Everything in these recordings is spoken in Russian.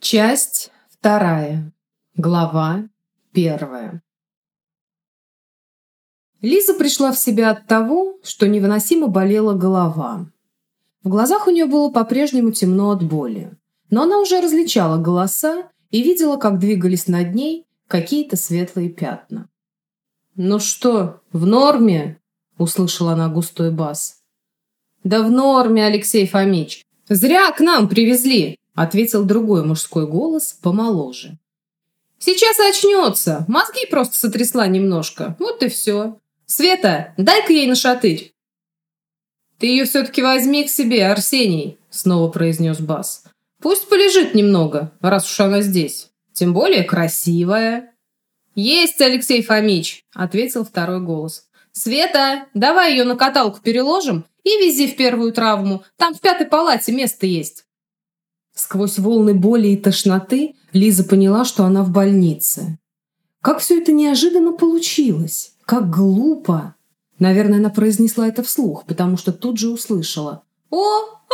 Часть вторая. Глава первая. Лиза пришла в себя от того, что невыносимо болела голова. В глазах у нее было по-прежнему темно от боли, но она уже различала голоса и видела, как двигались над ней какие-то светлые пятна. «Ну что, в норме?» – услышала она густой бас. «Да в норме, Алексей Фомич. Зря к нам привезли ответил другой мужской голос помоложе. «Сейчас очнется. Мозги просто сотрясла немножко. Вот и все. Света, дай-ка ей нашатырь». «Ты ее все-таки возьми к себе, Арсений», — снова произнес Бас. «Пусть полежит немного, раз уж она здесь. Тем более красивая». «Есть, Алексей Фомич», — ответил второй голос. «Света, давай ее на каталку переложим и вези в первую травму. Там в пятой палате место есть». Сквозь волны боли и тошноты Лиза поняла, что она в больнице. Как все это неожиданно получилось! Как глупо! Наверное, она произнесла это вслух, потому что тут же услышала. «О,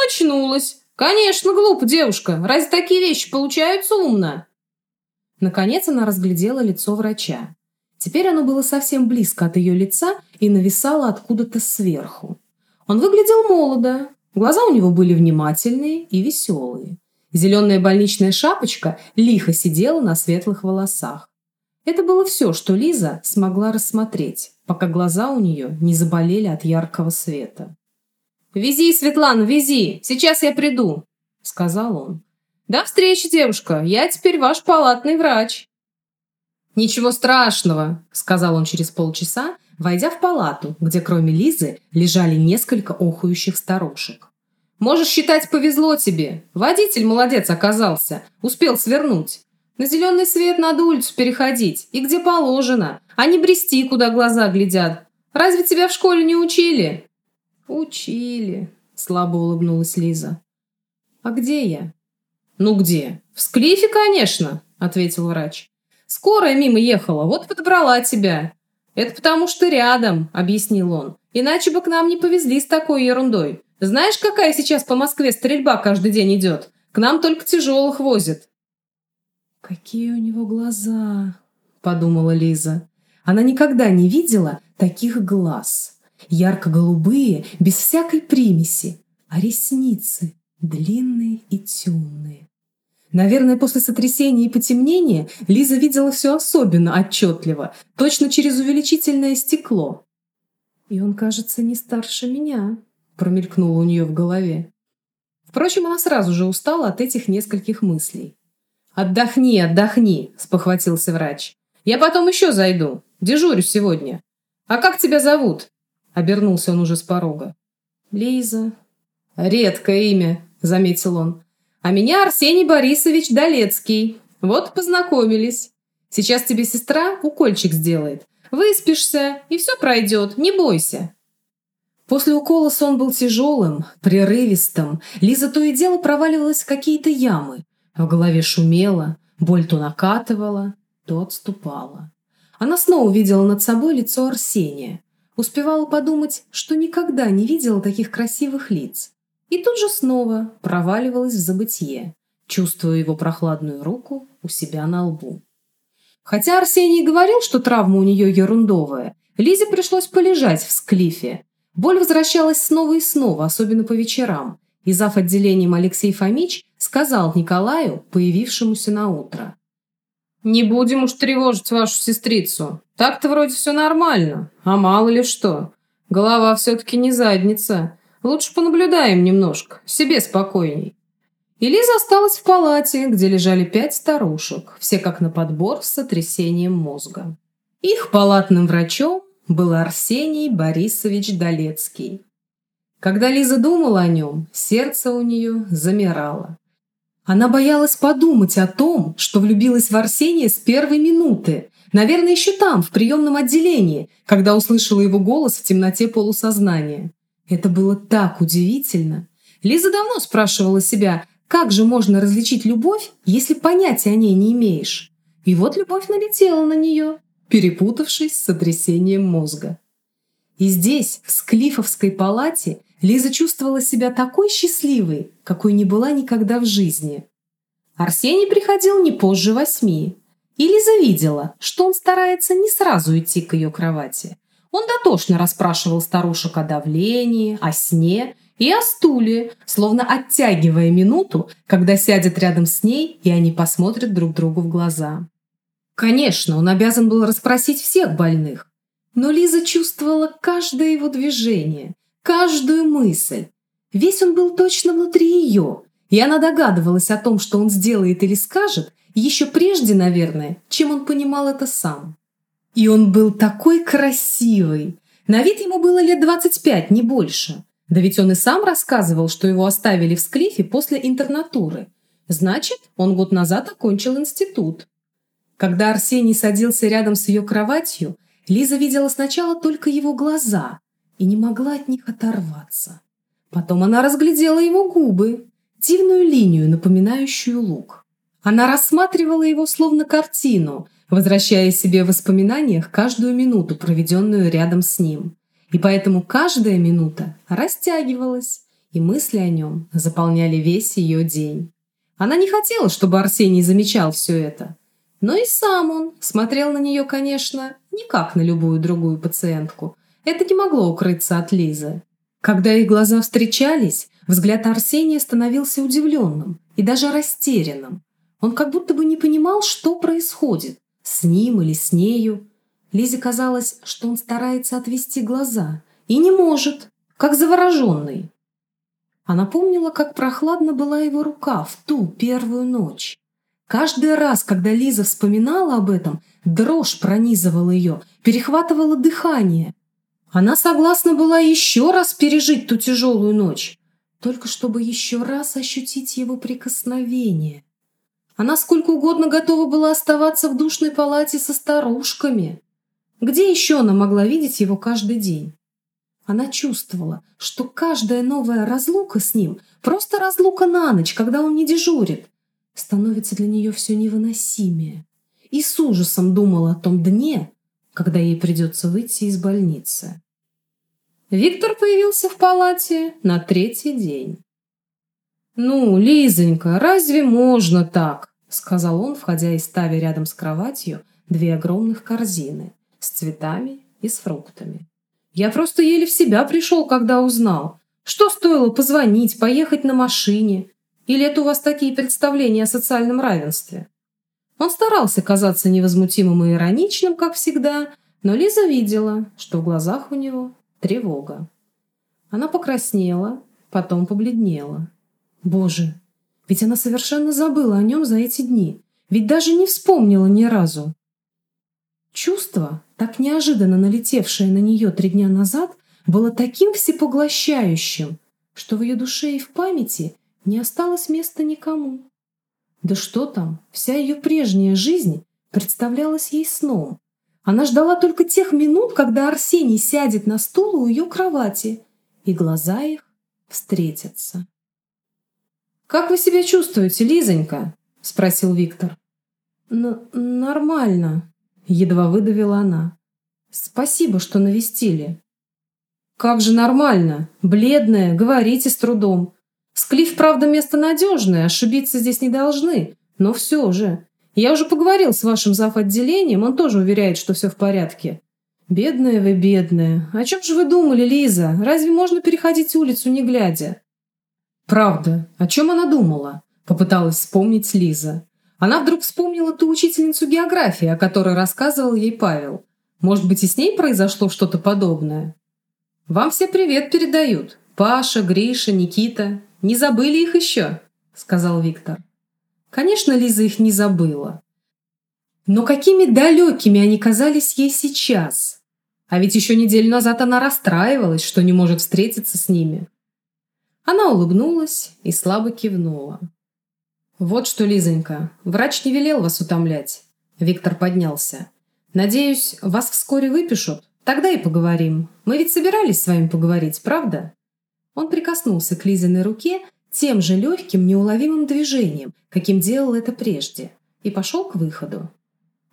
очнулась! Конечно, глупо, девушка! Разве такие вещи получаются умно?» Наконец она разглядела лицо врача. Теперь оно было совсем близко от ее лица и нависало откуда-то сверху. Он выглядел молодо, глаза у него были внимательные и веселые. Зеленая больничная шапочка лихо сидела на светлых волосах. Это было все, что Лиза смогла рассмотреть, пока глаза у нее не заболели от яркого света. «Вези, Светлана, вези! Сейчас я приду!» — сказал он. «До встречи, девушка! Я теперь ваш палатный врач!» «Ничего страшного!» — сказал он через полчаса, войдя в палату, где кроме Лизы лежали несколько охующих старушек. Можешь считать, повезло тебе. Водитель молодец оказался. Успел свернуть. На зеленый свет надо улицу переходить. И где положено. А не брести, куда глаза глядят. Разве тебя в школе не учили?» «Учили», — слабо улыбнулась Лиза. «А где я?» «Ну где? В Склифе, конечно», — ответил врач. «Скорая мимо ехала, вот подобрала тебя». «Это потому что рядом», — объяснил он. «Иначе бы к нам не повезли с такой ерундой. Знаешь, какая сейчас по Москве стрельба каждый день идет? К нам только тяжелых возят». «Какие у него глаза!» – подумала Лиза. Она никогда не видела таких глаз. Ярко-голубые, без всякой примеси, а ресницы длинные и темные. Наверное, после сотрясения и потемнения Лиза видела все особенно отчетливо, точно через увеличительное стекло. И он кажется не старше меня промелькнуло у нее в голове. Впрочем, она сразу же устала от этих нескольких мыслей. «Отдохни, отдохни», – спохватился врач. «Я потом еще зайду. Дежурю сегодня. А как тебя зовут?» – обернулся он уже с порога. «Лиза». «Редкое имя», – заметил он. «А меня Арсений Борисович Долецкий. Вот познакомились. Сейчас тебе сестра укольчик сделает. Выспишься, и все пройдет, не бойся». После укола сон был тяжелым, прерывистым. Лиза то и дело проваливалась в какие-то ямы. В голове шумело, боль то накатывала, то отступала. Она снова увидела над собой лицо Арсения. Успевала подумать, что никогда не видела таких красивых лиц. И тут же снова проваливалась в забытье, чувствуя его прохладную руку у себя на лбу. Хотя Арсений говорил, что травма у нее ерундовая, Лизе пришлось полежать в склифе, Боль возвращалась снова и снова, особенно по вечерам, и зав. отделением Алексей Фомич сказал Николаю, появившемуся на утро. «Не будем уж тревожить вашу сестрицу. Так-то вроде все нормально, а мало ли что. Голова все-таки не задница. Лучше понаблюдаем немножко, себе спокойней». И Лиза осталась в палате, где лежали пять старушек, все как на подбор с сотрясением мозга. Их палатным врачом был Арсений Борисович Долецкий. Когда Лиза думала о нем, сердце у нее замирало. Она боялась подумать о том, что влюбилась в Арсения с первой минуты, наверное, еще там, в приемном отделении, когда услышала его голос в темноте полусознания. Это было так удивительно. Лиза давно спрашивала себя, как же можно различить любовь, если понятия о ней не имеешь? И вот любовь налетела на нее перепутавшись с сотрясением мозга. И здесь, в Склифовской палате, Лиза чувствовала себя такой счастливой, какой не была никогда в жизни. Арсений приходил не позже восьми. И Лиза видела, что он старается не сразу идти к ее кровати. Он дотошно расспрашивал старушек о давлении, о сне и о стуле, словно оттягивая минуту, когда сядет рядом с ней, и они посмотрят друг другу в глаза. Конечно, он обязан был расспросить всех больных, но Лиза чувствовала каждое его движение, каждую мысль. Весь он был точно внутри ее, и она догадывалась о том, что он сделает или скажет, еще прежде, наверное, чем он понимал это сам. И он был такой красивый. На вид ему было лет 25, не больше. Да ведь он и сам рассказывал, что его оставили в Склифе после интернатуры. Значит, он год назад окончил институт. Когда Арсений садился рядом с ее кроватью, Лиза видела сначала только его глаза и не могла от них оторваться. Потом она разглядела его губы, дивную линию, напоминающую лук. Она рассматривала его словно картину, возвращая себе в воспоминаниях каждую минуту, проведенную рядом с ним. И поэтому каждая минута растягивалась, и мысли о нем заполняли весь ее день. Она не хотела, чтобы Арсений замечал все это. Но и сам он смотрел на нее, конечно, не как на любую другую пациентку. Это не могло укрыться от Лизы. Когда их глаза встречались, взгляд Арсения становился удивленным и даже растерянным. Он как будто бы не понимал, что происходит, с ним или с нею. Лизе казалось, что он старается отвести глаза и не может, как завороженный. Она помнила, как прохладно была его рука в ту первую ночь. Каждый раз, когда Лиза вспоминала об этом, дрожь пронизывала ее, перехватывала дыхание. Она согласна была еще раз пережить ту тяжелую ночь, только чтобы еще раз ощутить его прикосновение. Она сколько угодно готова была оставаться в душной палате со старушками. Где еще она могла видеть его каждый день? Она чувствовала, что каждая новая разлука с ним просто разлука на ночь, когда он не дежурит, становится для нее все невыносимее. И с ужасом думала о том дне, когда ей придется выйти из больницы. Виктор появился в палате на третий день. «Ну, Лизонька, разве можно так?» — сказал он, входя и ставя рядом с кроватью две огромных корзины с цветами и с фруктами. «Я просто еле в себя пришел, когда узнал. Что стоило позвонить, поехать на машине? Или это у вас такие представления о социальном равенстве?» Он старался казаться невозмутимым и ироничным, как всегда, но Лиза видела, что в глазах у него тревога. Она покраснела, потом побледнела. Боже, ведь она совершенно забыла о нем за эти дни, ведь даже не вспомнила ни разу. Чувство, так неожиданно налетевшее на нее три дня назад, было таким всепоглощающим, что в ее душе и в памяти не осталось места никому. Да что там, вся ее прежняя жизнь представлялась ей сном. Она ждала только тех минут, когда Арсений сядет на стул у ее кровати, и глаза их встретятся. «Как вы себя чувствуете, Лизонька?» – спросил Виктор. Н «Нормально», – едва выдавила она. «Спасибо, что навестили». «Как же нормально? Бледная, говорите с трудом. Склиф, правда, место надежное, ошибиться здесь не должны, но все же. Я уже поговорил с вашим зав. отделением, он тоже уверяет, что все в порядке». «Бедная вы, бедная. О чем же вы думали, Лиза? Разве можно переходить улицу, не глядя?» Правда, о чем она думала? Попыталась вспомнить Лиза. Она вдруг вспомнила ту учительницу географии, о которой рассказывал ей Павел. Может быть, и с ней произошло что-то подобное? «Вам все привет передают. Паша, Гриша, Никита. Не забыли их еще?» – сказал Виктор. Конечно, Лиза их не забыла. Но какими далекими они казались ей сейчас. А ведь еще неделю назад она расстраивалась, что не может встретиться с ними. Она улыбнулась и слабо кивнула. «Вот что, Лизонька, врач не велел вас утомлять». Виктор поднялся. «Надеюсь, вас вскоре выпишут. Тогда и поговорим. Мы ведь собирались с вами поговорить, правда?» Он прикоснулся к Лизиной руке тем же легким, неуловимым движением, каким делал это прежде, и пошел к выходу.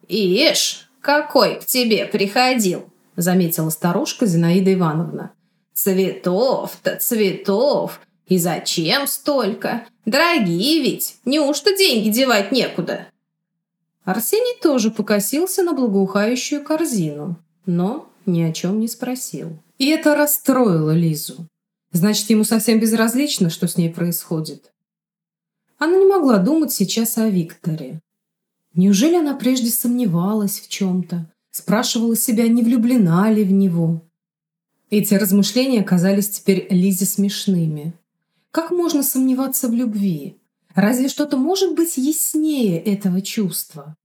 «Ишь, какой к тебе приходил!» заметила старушка Зинаида Ивановна. Цветов-то цветов! И зачем столько? Дорогие ведь, неужто деньги девать некуда? Арсений тоже покосился на благоухающую корзину, но ни о чем не спросил. И это расстроило Лизу. Значит, ему совсем безразлично, что с ней происходит. Она не могла думать сейчас о Викторе. Неужели она прежде сомневалась в чем-то, спрашивала себя, не влюблена ли в него? Эти размышления казались теперь Лизе смешными. Как можно сомневаться в любви? Разве что-то может быть яснее этого чувства?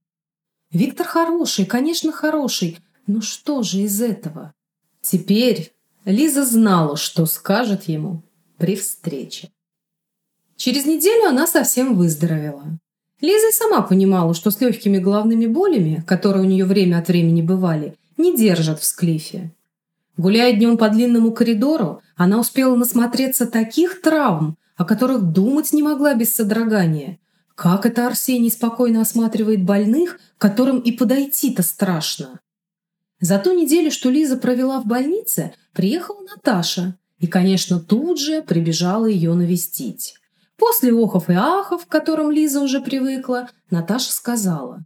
Виктор хороший, конечно, хороший, но что же из этого? Теперь Лиза знала, что скажет ему при встрече. Через неделю она совсем выздоровела. Лиза и сама понимала, что с легкими головными болями, которые у нее время от времени бывали, не держат в склифе. Гуляя днем по длинному коридору, она успела насмотреться таких травм, о которых думать не могла без содрогания. Как это Арсений спокойно осматривает больных, которым и подойти-то страшно? За ту неделю, что Лиза провела в больнице, приехала Наташа и, конечно, тут же прибежала ее навестить. После охов и ахов, к которым Лиза уже привыкла, Наташа сказала.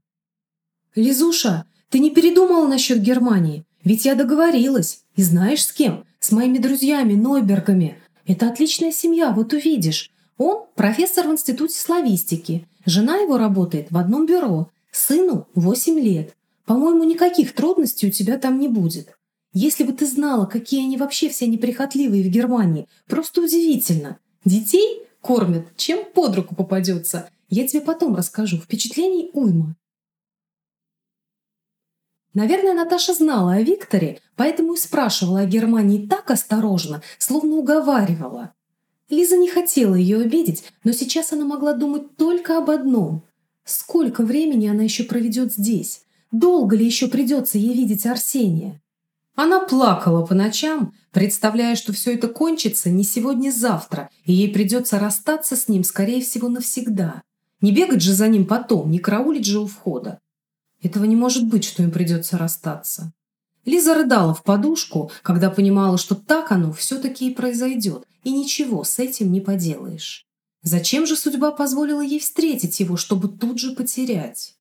«Лизуша, ты не передумала насчет Германии? Ведь я договорилась. И знаешь с кем? С моими друзьями, Нойбергами. Это отличная семья, вот увидишь. Он профессор в институте славистики. Жена его работает в одном бюро. Сыну 8 лет. По-моему, никаких трудностей у тебя там не будет. Если бы ты знала, какие они вообще все неприхотливые в Германии. Просто удивительно. Детей кормят, чем под руку попадется. Я тебе потом расскажу. Впечатлений уйма. Наверное, Наташа знала о Викторе, поэтому и спрашивала о Германии так осторожно, словно уговаривала. Лиза не хотела ее обидеть, но сейчас она могла думать только об одном. Сколько времени она еще проведет здесь? Долго ли еще придется ей видеть Арсения? Она плакала по ночам, представляя, что все это кончится не сегодня-завтра, и ей придется расстаться с ним, скорее всего, навсегда. Не бегать же за ним потом, не караулить же у входа. Этого не может быть, что им придется расстаться. Лиза рыдала в подушку, когда понимала, что так оно все-таки и произойдет, и ничего с этим не поделаешь. Зачем же судьба позволила ей встретить его, чтобы тут же потерять?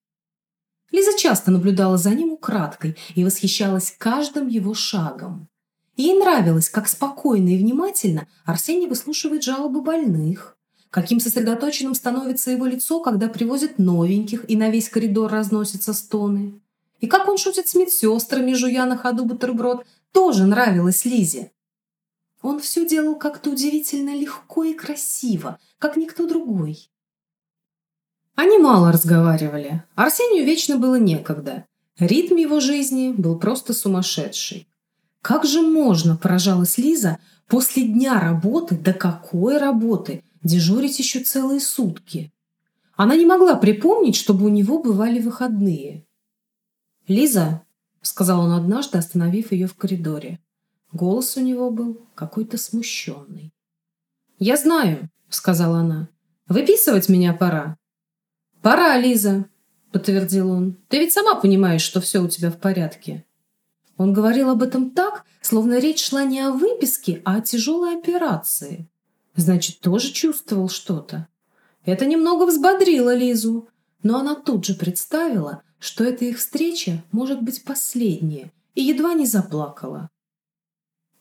Лиза часто наблюдала за ним украдкой и восхищалась каждым его шагом. Ей нравилось, как спокойно и внимательно Арсений выслушивает жалобы больных, каким сосредоточенным становится его лицо, когда привозят новеньких и на весь коридор разносятся стоны. И как он шутит с медсестрами, жуя на ходу бутерброд, тоже нравилось Лизе. Он все делал как-то удивительно легко и красиво, как никто другой. Они мало разговаривали. Арсению вечно было некогда. Ритм его жизни был просто сумасшедший. Как же можно, поражалась Лиза, после дня работы, да какой работы, дежурить еще целые сутки. Она не могла припомнить, чтобы у него бывали выходные. «Лиза», — сказал он однажды, остановив ее в коридоре. Голос у него был какой-то смущенный. «Я знаю», — сказала она. «Выписывать меня пора». «Пора, Лиза», — подтвердил он. «Ты ведь сама понимаешь, что все у тебя в порядке». Он говорил об этом так, словно речь шла не о выписке, а о тяжелой операции. Значит, тоже чувствовал что-то. Это немного взбодрило Лизу, но она тут же представила, что эта их встреча может быть последняя, и едва не заплакала.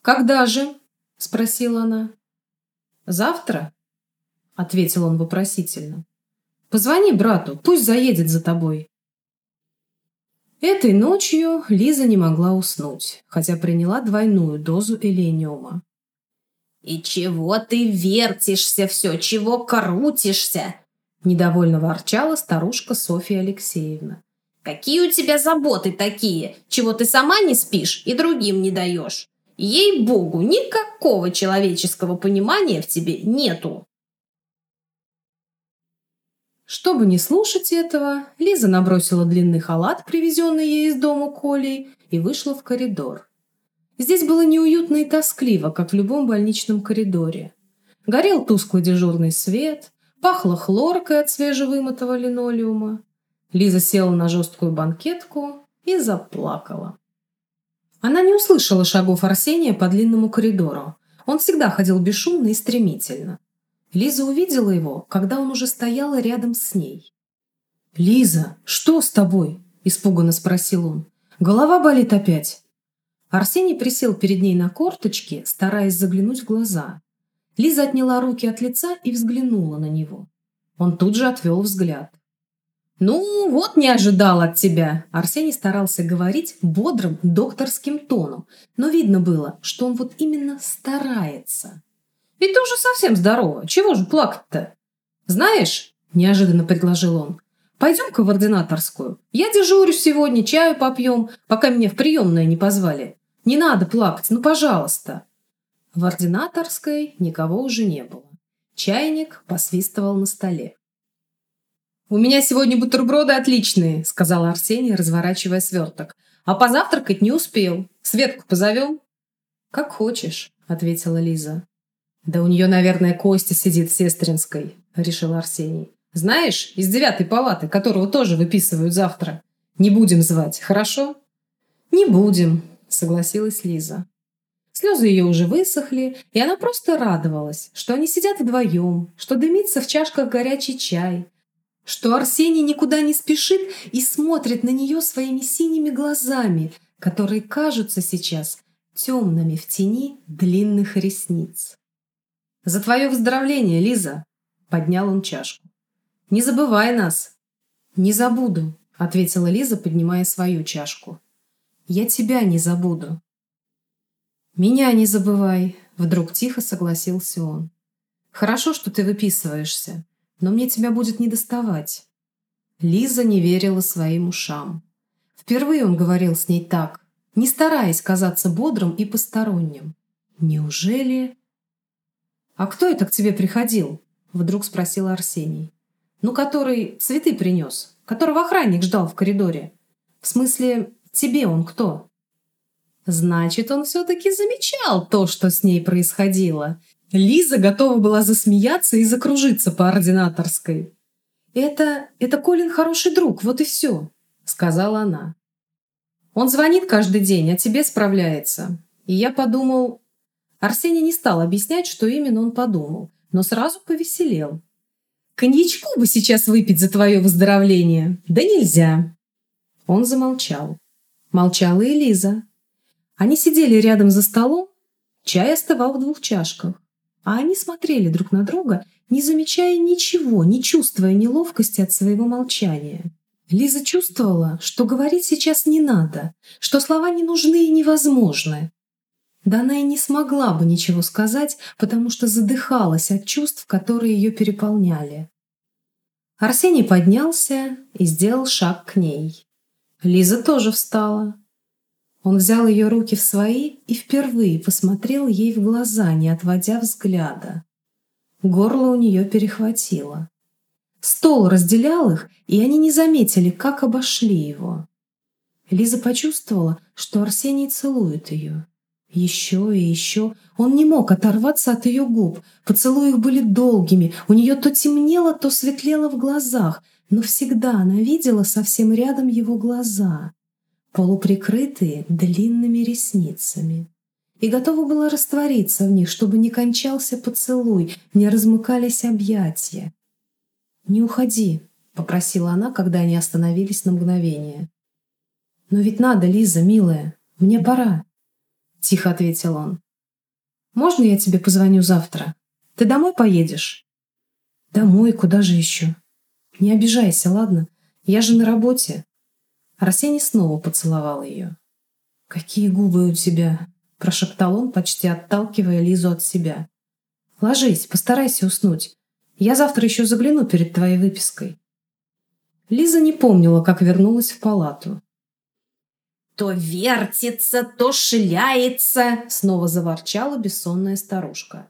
«Когда же?» – спросила она. «Завтра?» – ответил он вопросительно. «Позвони брату, пусть заедет за тобой». Этой ночью Лиза не могла уснуть, хотя приняла двойную дозу элениума. «И чего ты вертишься все, чего крутишься?» Недовольно ворчала старушка Софья Алексеевна. «Какие у тебя заботы такие, чего ты сама не спишь и другим не даешь? Ей-богу, никакого человеческого понимания в тебе нету!» Чтобы не слушать этого, Лиза набросила длинный халат, привезенный ей из дома Колей, и вышла в коридор. Здесь было неуютно и тоскливо, как в любом больничном коридоре. Горел тусклый дежурный свет, пахло хлоркой от свежевымытого линолеума. Лиза села на жесткую банкетку и заплакала. Она не услышала шагов Арсения по длинному коридору. Он всегда ходил бесшумно и стремительно. Лиза увидела его, когда он уже стоял рядом с ней. «Лиза, что с тобой?» – испуганно спросил он. «Голова болит опять?» Арсений присел перед ней на корточки, стараясь заглянуть в глаза. Лиза отняла руки от лица и взглянула на него. Он тут же отвел взгляд. «Ну, вот не ожидал от тебя!» Арсений старался говорить бодрым докторским тоном, но видно было, что он вот именно старается. «Ведь ты уже совсем здорова, чего же плакать-то?» «Знаешь», – неожиданно предложил он, – «пойдем-ка в ординаторскую. Я дежурю сегодня, чаю попьем, пока меня в приемное не позвали. Не надо плакать, ну пожалуйста». В ординаторской никого уже не было. Чайник посвистывал на столе. «У меня сегодня бутерброды отличные», — сказал Арсений, разворачивая сверток. «А позавтракать не успел. Светку позовем?» «Как хочешь», — ответила Лиза. «Да у нее, наверное, Костя сидит в сестринской», — решил Арсений. «Знаешь, из девятой палаты, которого тоже выписывают завтра. Не будем звать, хорошо?» «Не будем», — согласилась Лиза. Слезы ее уже высохли, и она просто радовалась, что они сидят вдвоем, что дымится в чашках горячий чай, что Арсений никуда не спешит и смотрит на нее своими синими глазами, которые кажутся сейчас темными в тени длинных ресниц. «За твое выздоровление, Лиза!» — поднял он чашку. «Не забывай нас!» «Не забуду», — ответила Лиза, поднимая свою чашку. «Я тебя не забуду». «Меня не забывай», — вдруг тихо согласился он. «Хорошо, что ты выписываешься, но мне тебя будет не доставать». Лиза не верила своим ушам. Впервые он говорил с ней так, не стараясь казаться бодрым и посторонним. «Неужели...» «А кто это к тебе приходил?» — вдруг спросил Арсений. «Ну, который цветы принес, которого охранник ждал в коридоре. В смысле, тебе он кто?» Значит, он все-таки замечал то, что с ней происходило. Лиза готова была засмеяться и закружиться по ординаторской. «Это... это Колин хороший друг, вот и все», — сказала она. «Он звонит каждый день, а тебе справляется». И я подумал, Арсений не стал объяснять, что именно он подумал, но сразу повеселел. «Коньячку бы сейчас выпить за твое выздоровление!» «Да нельзя!» Он замолчал. Молчала и Лиза. Они сидели рядом за столом, чай остывал в двух чашках, а они смотрели друг на друга, не замечая ничего, не чувствуя неловкости от своего молчания. Лиза чувствовала, что говорить сейчас не надо, что слова не нужны и невозможны, да она и не смогла бы ничего сказать, потому что задыхалась от чувств, которые ее переполняли. Арсений поднялся и сделал шаг к ней. Лиза тоже встала. Он взял ее руки в свои и впервые посмотрел ей в глаза, не отводя взгляда. Горло у нее перехватило. Стол разделял их, и они не заметили, как обошли его. Лиза почувствовала, что Арсений целует ее. Еще и еще. Он не мог оторваться от ее губ. Поцелуи их были долгими. У нее то темнело, то светлело в глазах. Но всегда она видела совсем рядом его глаза, полуприкрытые длинными ресницами. И готова была раствориться в них, чтобы не кончался поцелуй, не размыкались объятия. «Не уходи», — попросила она, когда они остановились на мгновение. «Но ведь надо, Лиза, милая, мне пора». — тихо ответил он. «Можно я тебе позвоню завтра? Ты домой поедешь?» «Домой? Куда же еще?» «Не обижайся, ладно? Я же на работе». Арсений снова поцеловал ее. «Какие губы у тебя!» — прошептал он, почти отталкивая Лизу от себя. «Ложись, постарайся уснуть. Я завтра еще загляну перед твоей выпиской». Лиза не помнила, как вернулась в палату. То вертится, то шляется, снова заворчала бессонная старушка.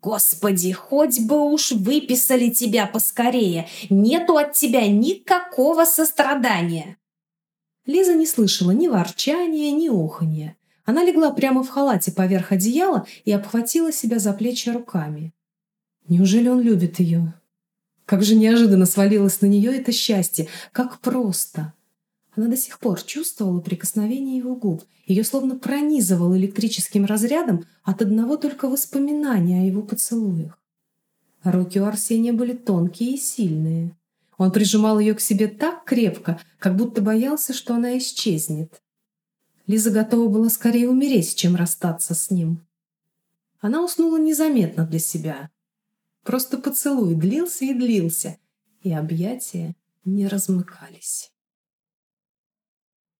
Господи, хоть бы уж выписали тебя поскорее. Нету от тебя никакого сострадания. Лиза не слышала ни ворчания, ни оханья. Она легла прямо в халате поверх одеяла и обхватила себя за плечи руками. Неужели он любит ее? Как же неожиданно свалилось на нее это счастье, как просто. Она до сих пор чувствовала прикосновение его губ. Ее словно пронизывал электрическим разрядом от одного только воспоминания о его поцелуях. Руки у Арсения были тонкие и сильные. Он прижимал ее к себе так крепко, как будто боялся, что она исчезнет. Лиза готова была скорее умереть, чем расстаться с ним. Она уснула незаметно для себя. Просто поцелуй длился и длился, и объятия не размыкались.